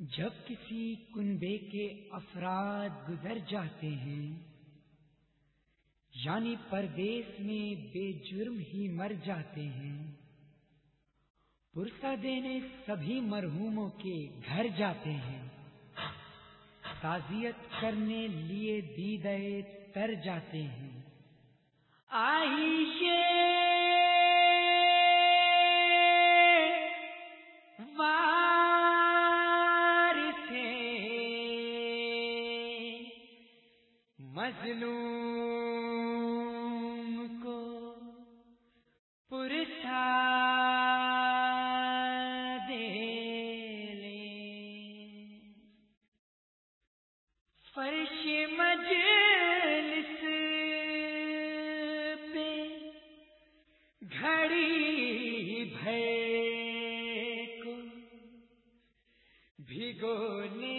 جب کسی کنبے کے افراد گزر جاتے ہیں یعنی پردیس میں بے جرم ہی مر جاتے ہیں، پرسہ دینے سبھی مرحوموں کے گھر جاتے ہیں، تعزیت کرنے لیے دیدے تر جاتے ہیں۔ آئیشے مظلوم کو پرسا دے لے۔ فرش مجلس پہ گھڑی بھے کو بھگونے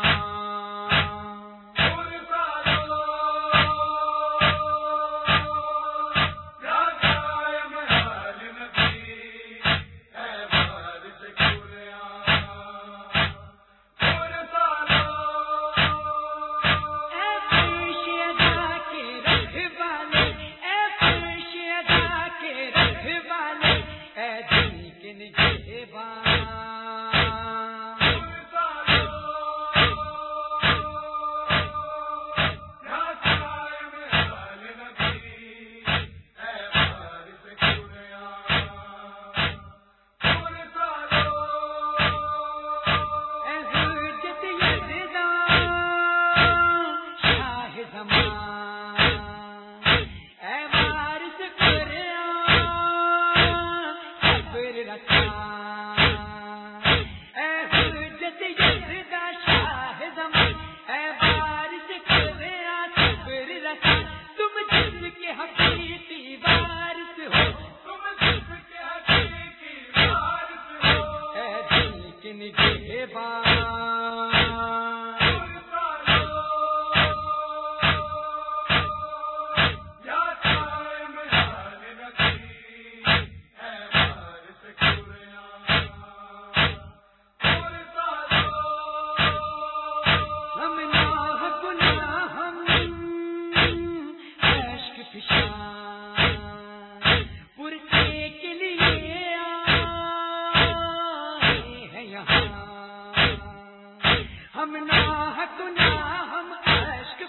ہم نہ گنا ہم عشق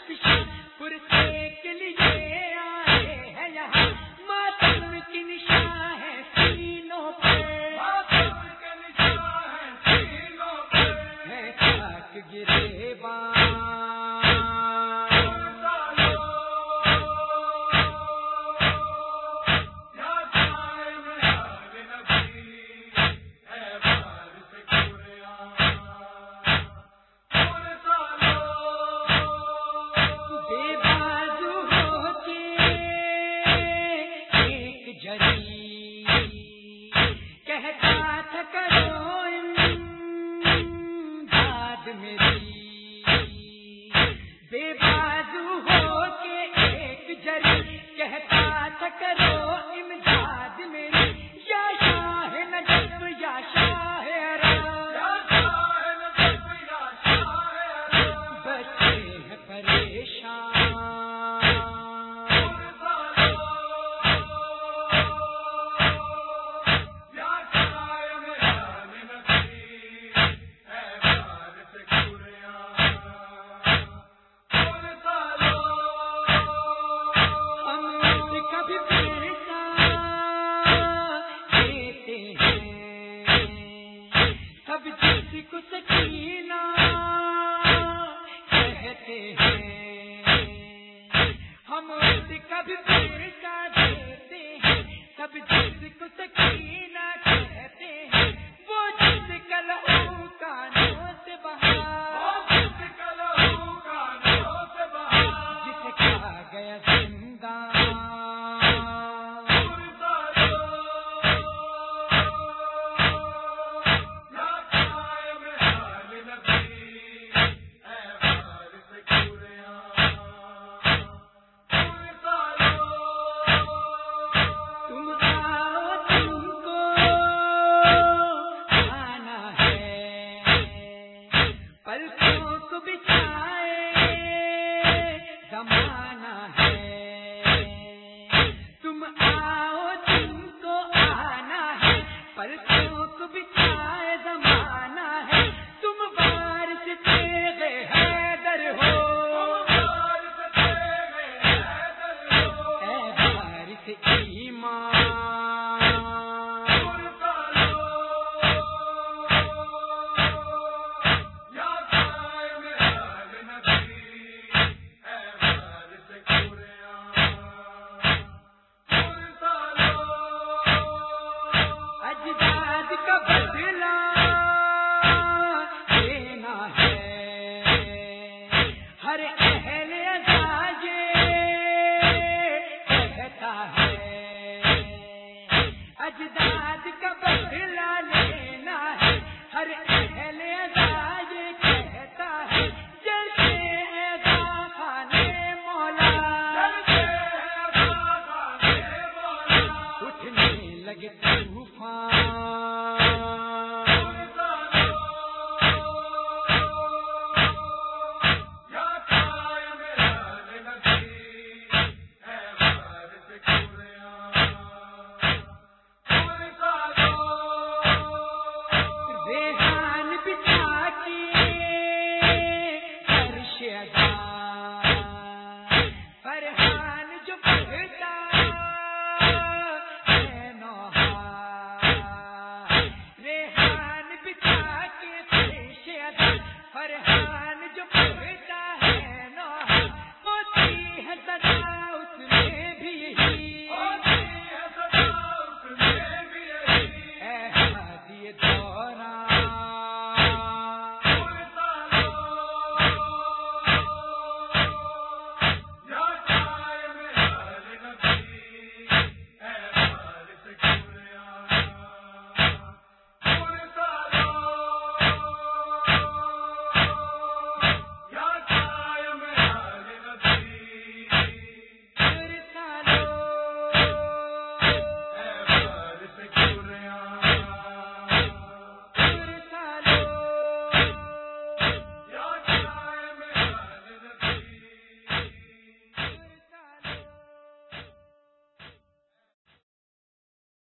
کے لیے آئے ہیں یہاں۔ ماتم کی ہے سینوں پہ۔ ماتم ہے سینوں پہ۔ ہے گرے جری کہتا تھا کرو سب دیتے ہیں سب چیز کو سکینہ کہتے ہیں۔ وہ چیز کلو کانوں سے بہار جسے کہا گیا ہے تم آؤ تم کو آنا ہے پر کو بچھائے زمانہ ہے۔ تم بارش تیغ حیدر ہو۔ لگتے طوفان۔